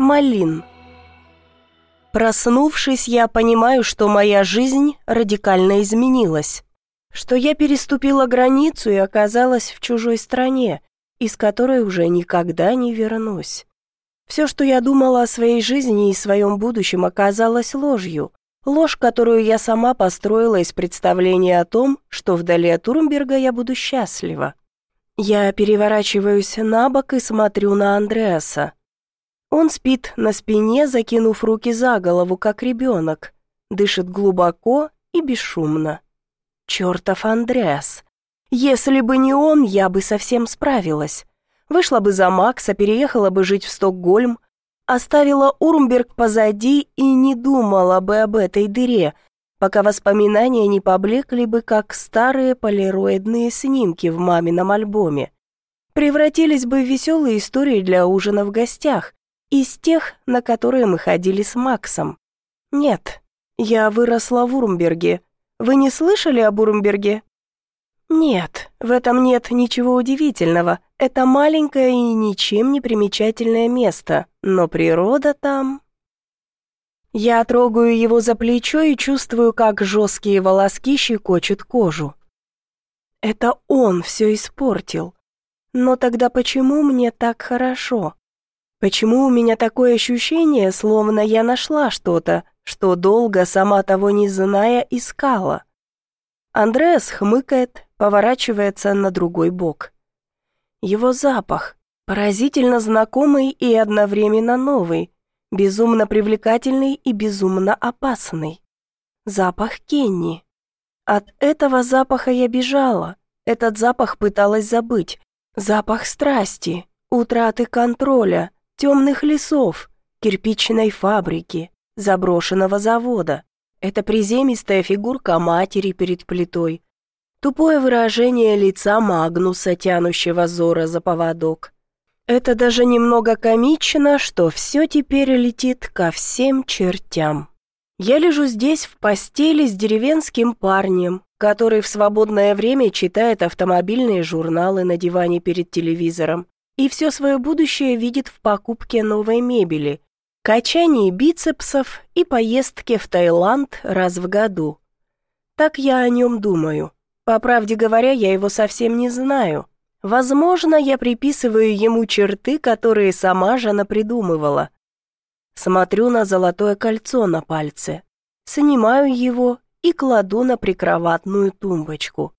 Малин. Проснувшись, я понимаю, что моя жизнь радикально изменилась. Что я переступила границу и оказалась в чужой стране, из которой уже никогда не вернусь. Все, что я думала о своей жизни и своем будущем, оказалось ложью. Ложь, которую я сама построила из представления о том, что вдали от Урмберга я буду счастлива. Я переворачиваюсь на бок и смотрю на Андреаса. Он спит на спине, закинув руки за голову, как ребенок, дышит глубоко и бесшумно. Чертов Андреас! Если бы не он, я бы совсем справилась. Вышла бы за Макса, переехала бы жить в Стокгольм, оставила Урмберг позади и не думала бы об этой дыре, пока воспоминания не поблекли бы, как старые полироидные снимки в мамином альбоме. Превратились бы в веселые истории для ужина в гостях, из тех, на которые мы ходили с Максом. Нет, я выросла в Урмберге. Вы не слышали об Урмберге? Нет, в этом нет ничего удивительного. Это маленькое и ничем не примечательное место, но природа там... Я трогаю его за плечо и чувствую, как жесткие волоски щекочут кожу. Это он все испортил. Но тогда почему мне так хорошо? Почему у меня такое ощущение, словно я нашла что-то, что долго, сама того не зная, искала? Андреас хмыкает, поворачивается на другой бок. Его запах, поразительно знакомый и одновременно новый, безумно привлекательный и безумно опасный. Запах Кенни. От этого запаха я бежала, этот запах пыталась забыть. Запах страсти, утраты контроля, темных лесов, кирпичной фабрики, заброшенного завода. Это приземистая фигурка матери перед плитой. Тупое выражение лица Магнуса, тянущего Зора за поводок. Это даже немного комично, что все теперь летит ко всем чертям. Я лежу здесь в постели с деревенским парнем, который в свободное время читает автомобильные журналы на диване перед телевизором и все свое будущее видит в покупке новой мебели, качании бицепсов и поездке в Таиланд раз в году. Так я о нем думаю. По правде говоря, я его совсем не знаю. Возможно, я приписываю ему черты, которые сама же напридумывала. Смотрю на золотое кольцо на пальце, снимаю его и кладу на прикроватную тумбочку.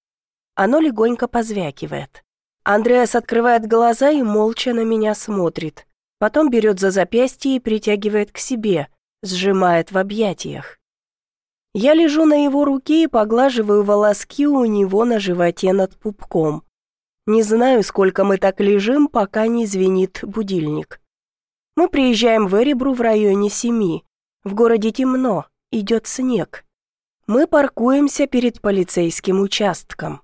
Оно легонько позвякивает. Андреас открывает глаза и молча на меня смотрит. Потом берет за запястье и притягивает к себе, сжимает в объятиях. Я лежу на его руке и поглаживаю волоски у него на животе над пупком. Не знаю, сколько мы так лежим, пока не звенит будильник. Мы приезжаем в Эребру в районе семи. В городе темно, идет снег. Мы паркуемся перед полицейским участком.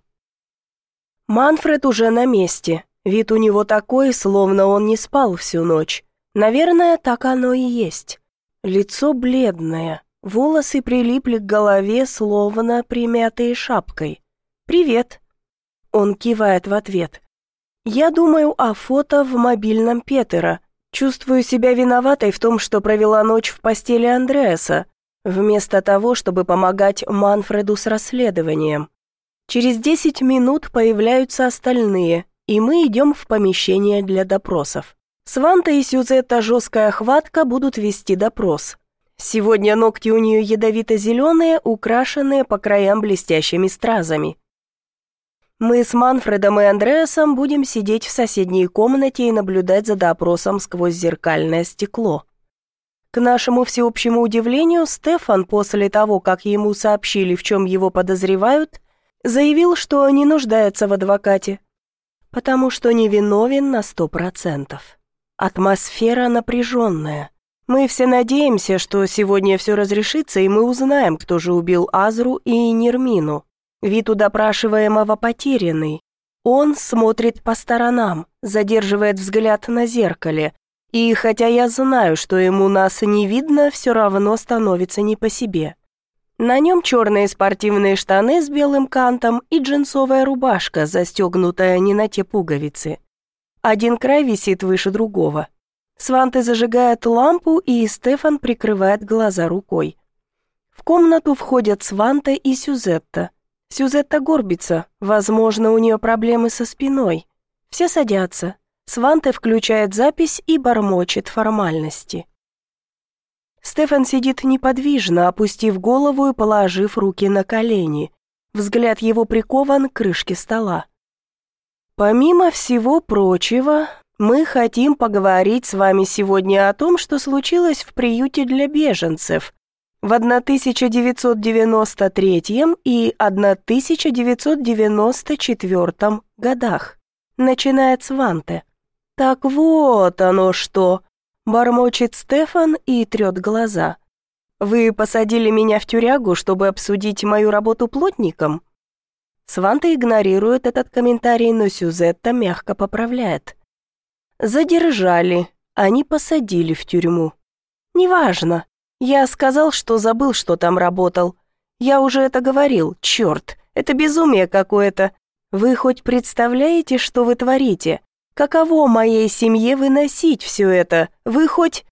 Манфред уже на месте. Вид у него такой, словно он не спал всю ночь. Наверное, так оно и есть. Лицо бледное, волосы прилипли к голове, словно примятые шапкой. «Привет». Он кивает в ответ. «Я думаю о фото в мобильном Петера. Чувствую себя виноватой в том, что провела ночь в постели Андреаса, вместо того, чтобы помогать Манфреду с расследованием. Через 10 минут появляются остальные, и мы идем в помещение для допросов. Сванта и Сюзетта жесткая хватка будут вести допрос. Сегодня ногти у нее ядовито-зеленые, украшенные по краям блестящими стразами. Мы с Манфредом и Андреасом будем сидеть в соседней комнате и наблюдать за допросом сквозь зеркальное стекло. К нашему всеобщему удивлению, Стефан после того, как ему сообщили, в чем его подозревают, заявил, что не нуждается в адвокате, потому что невиновен на сто процентов. Атмосфера напряженная. Мы все надеемся, что сегодня все разрешится, и мы узнаем, кто же убил Азру и Нермину. Вид у допрашиваемого потерянный. Он смотрит по сторонам, задерживает взгляд на зеркале, и хотя я знаю, что ему нас не видно, все равно становится не по себе. На нем черные спортивные штаны с белым кантом и джинсовая рубашка, застегнутая не на те пуговицы. Один край висит выше другого. Сванте зажигает лампу, и Стефан прикрывает глаза рукой. В комнату входят Сванте и Сюзетта. Сюзетта горбится, возможно, у нее проблемы со спиной. Все садятся. Сванте включает запись и бормочет формальности. Стефан сидит неподвижно, опустив голову и положив руки на колени. Взгляд его прикован к крышке стола. Помимо всего прочего, мы хотим поговорить с вами сегодня о том, что случилось в приюте для беженцев в 1993 и 1994 годах, начиная с Ванте. Так вот оно что, бормочет Стефан и трет глаза. Вы посадили меня в тюрягу, чтобы обсудить мою работу плотником? Сванта игнорирует этот комментарий, но Сюзетта мягко поправляет. Задержали, не посадили в тюрьму. Неважно. Я сказал, что забыл, что там работал. Я уже это говорил, черт, это безумие какое-то. Вы хоть представляете, что вы творите? Каково моей семье выносить все это? Вы хоть...»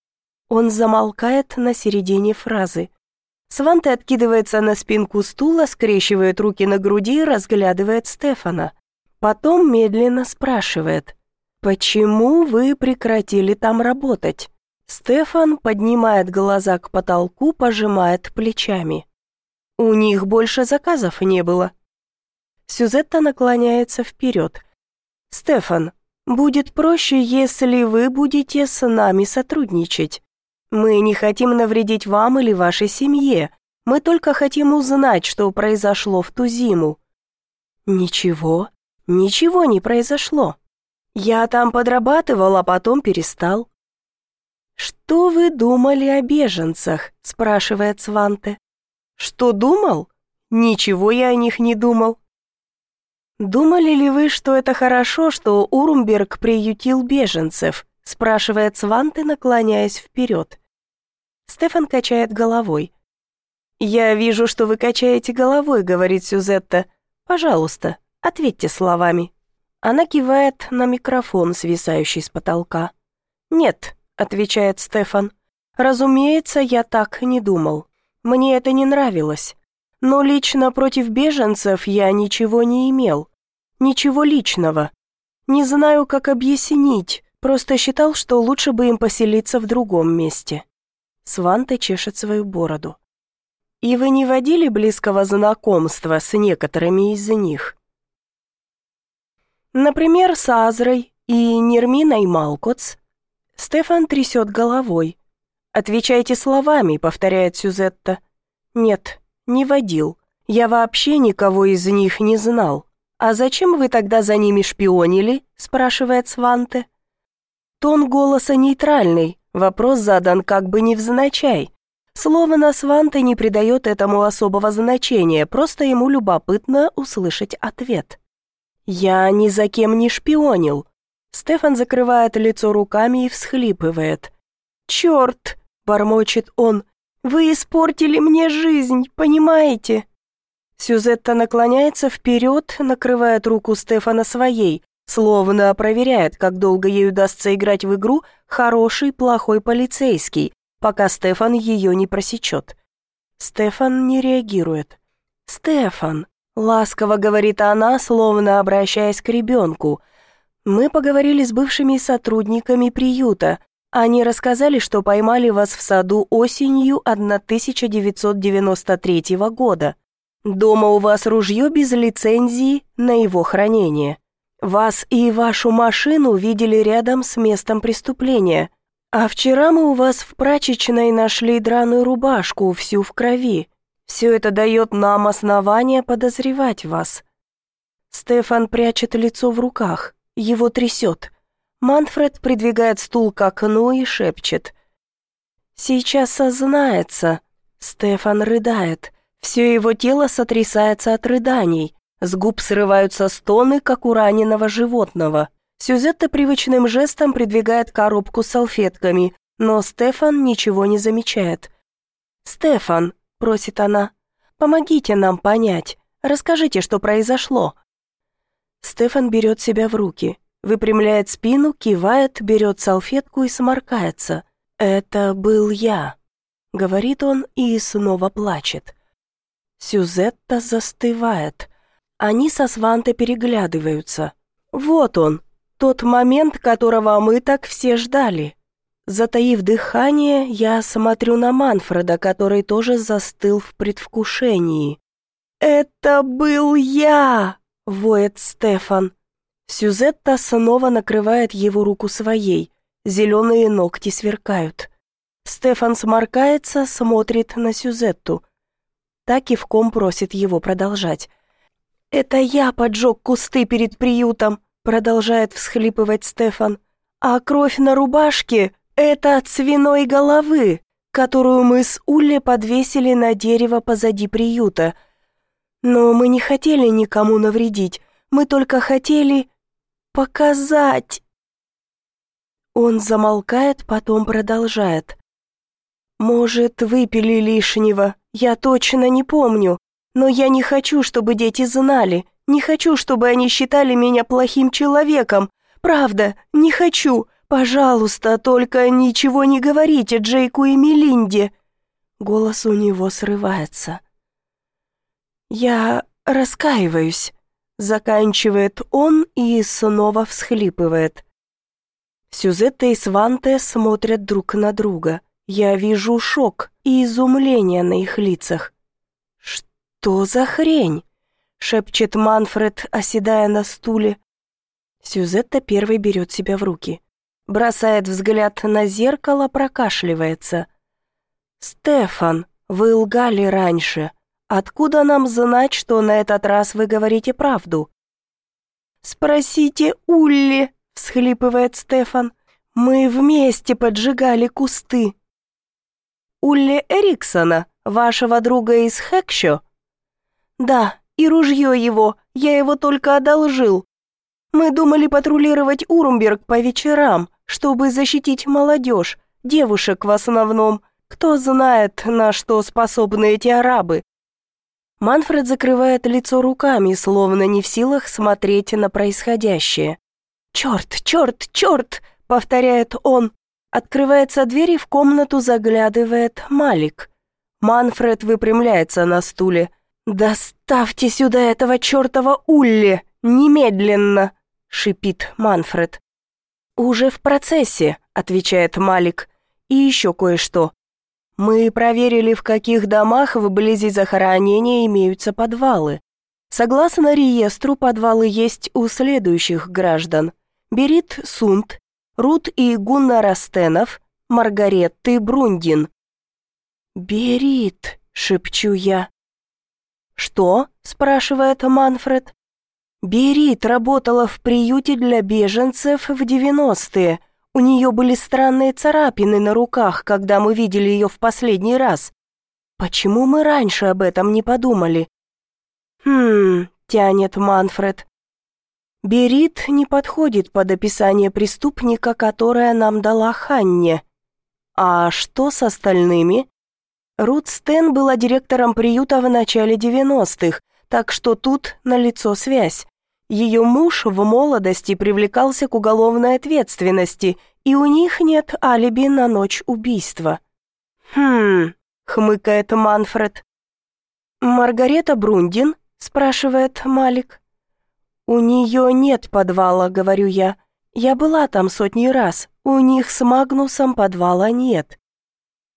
Он замолкает на середине фразы. Сванте откидывается на спинку стула, скрещивает руки на груди и разглядывает Стефана. Потом медленно спрашивает, «Почему вы прекратили там работать?» Стефан поднимает глаза к потолку, пожимает плечами. «У них больше заказов не было». Сюзетта наклоняется вперед. «Стефан, будет проще, если вы будете с нами сотрудничать. Мы не хотим навредить вам или вашей семье. Мы только хотим узнать, что произошло в ту зиму». «Ничего, ничего не произошло. Я там подрабатывал, а потом перестал». «Что вы думали о беженцах?» – спрашивает Сванте. «Что думал? Ничего я о них не думал». «Думали ли вы, что это хорошо, что Урумберг приютил беженцев?» – спрашивает Сванте, наклоняясь вперед. Стефан качает головой. «Я вижу, что вы качаете головой», — говорит Сюзетта. «Пожалуйста, ответьте словами». Она кивает на микрофон, свисающий с потолка. «Нет», — отвечает Стефан. «Разумеется, я так не думал. Мне это не нравилось. Но лично против беженцев я ничего не имел. Ничего личного. Не знаю, как объяснить, просто считал, что лучше бы им поселиться в другом месте». Сванте чешет свою бороду. «И вы не водили близкого знакомства с некоторыми из них?» «Например, с Азрой и Нерминой Малкоц?» Стефан трясет головой. «Отвечайте словами», — повторяет Сюзетта. «Нет, не водил. Я вообще никого из них не знал. А зачем вы тогда за ними шпионили?» — спрашивает Сванте. Тон голоса нейтральный, Вопрос задан как бы невзначай. Слово на Сванте не придает этому особого значения, просто ему любопытно услышать ответ. «Я ни за кем не шпионил». Стефан закрывает лицо руками и всхлипывает. «Черт!» — бормочет он. «Вы испортили мне жизнь, понимаете?» Сюзетта наклоняется вперед, накрывает руку Стефана своей, Словно проверяет, как долго ей удастся играть в игру «хороший, плохой полицейский», пока Стефан ее не просечет. Стефан не реагирует. «Стефан», — ласково говорит она, словно обращаясь к ребенку, «мы поговорили с бывшими сотрудниками приюта. Они рассказали, что поймали вас в саду осенью 1993 года. Дома у вас ружье без лицензии на его хранение». Вас и вашу машину видели рядом с местом преступления. А вчера мы у вас в прачечной нашли драную рубашку, всю в крови. Все это дает нам основание подозревать вас». Стефан прячет лицо в руках, его трясет. Манфред придвигает стул к окну и шепчет. «Сейчас сознается». Стефан рыдает. Все его тело сотрясается от рыданий. С губ срываются стоны, как у раненого животного. Сюзетта привычным жестом придвигает коробку с салфетками, но Стефан ничего не замечает. «Стефан», — просит она, — «помогите нам понять. Расскажите, что произошло». Стефан берет себя в руки. Выпрямляет спину, кивает, берет салфетку и сморкается. «Это был я», — говорит он и снова плачет. Сюзетта застывает. Они со Сванте переглядываются. Вот он, тот момент, которого мы так все ждали. Затаив дыхание, я смотрю на Манфреда, который тоже застыл в предвкушении. «Это был я!» — воет Стефан. Сюзетта снова накрывает его руку своей. Зеленые ногти сверкают. Стефан сморкается, смотрит на Сюзетту. Так и в ком просит его продолжать. «Это я поджег кусты перед приютом», — продолжает всхлипывать Стефан. «А кровь на рубашке — это от свиной головы, которую мы с Улле подвесили на дерево позади приюта. Но мы не хотели никому навредить, мы только хотели показать». Он замолкает, потом продолжает. «Может, выпили лишнего, я точно не помню, но я не хочу, чтобы дети знали, не хочу, чтобы они считали меня плохим человеком. Правда, не хочу. Пожалуйста, только ничего не говорите Джейку и Мелинде». Голос у него срывается. «Я раскаиваюсь», — заканчивает он и снова всхлипывает. Сюзетта и Сванте смотрят друг на друга. Я вижу шок и изумление на их лицах. «Что за хрень?» — шепчет Манфред, оседая на стуле. Сюзетта первой берет себя в руки. Бросает взгляд на зеркало, прокашливается. «Стефан, вы лгали раньше. Откуда нам знать, что на этот раз вы говорите правду?» «Спросите Улли», — всхлипывает Стефан. «Мы вместе поджигали кусты». «Улли Эриксона, вашего друга из Хэкшо?» «Да, и ружье его, я его только одолжил. Мы думали патрулировать Урумберг по вечерам, чтобы защитить молодежь, девушек в основном. Кто знает, на что способны эти арабы». Манфред закрывает лицо руками, словно не в силах смотреть на происходящее. «Черт, черт, черт!» — повторяет он. Открывается дверь и в комнату заглядывает Малик. Манфред выпрямляется на стуле. «Доставьте сюда этого чертова Улли! Немедленно!» — шипит Манфред. «Уже в процессе», — отвечает Малик. «И еще кое-что. Мы проверили, в каких домах вблизи захоронения имеются подвалы. Согласно реестру, подвалы есть у следующих граждан. Берит Сунт, Рут и Гунна Растенов, Маргаретты Брундин. «Берит», — шепчу я. «Что?» – спрашивает Манфред. «Берит работала в приюте для беженцев в девяностые. У нее были странные царапины на руках, когда мы видели ее в последний раз. Почему мы раньше об этом не подумали?» «Хм...» – тянет Манфред. «Берит не подходит под описание преступника, которое нам дала Ханне. А что с остальными?» Рут Стэн была директором приюта в начале 90-х, так что тут налицо связь. Ее муж в молодости привлекался к уголовной ответственности, и у них нет алиби на ночь убийства. «Хм...» — хмыкает Манфред. «Маргарета Брундин?» — спрашивает Малик. «У нее нет подвала», — говорю я. «Я была там сотни раз. У них с Магнусом подвала нет.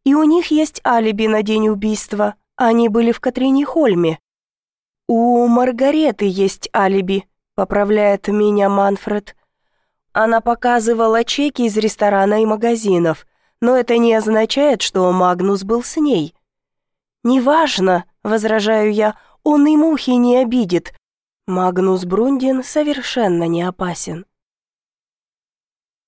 И у них есть алиби на день убийства. Они были в Катрине Хольме. У Маргареты есть алиби, поправляет меня Манфред. Она показывала чеки из ресторана и магазинов, но это не означает, что Магнус был с ней. «Неважно», — возражаю я, — «он и мухи не обидит. Магнус Брундин совершенно не опасен».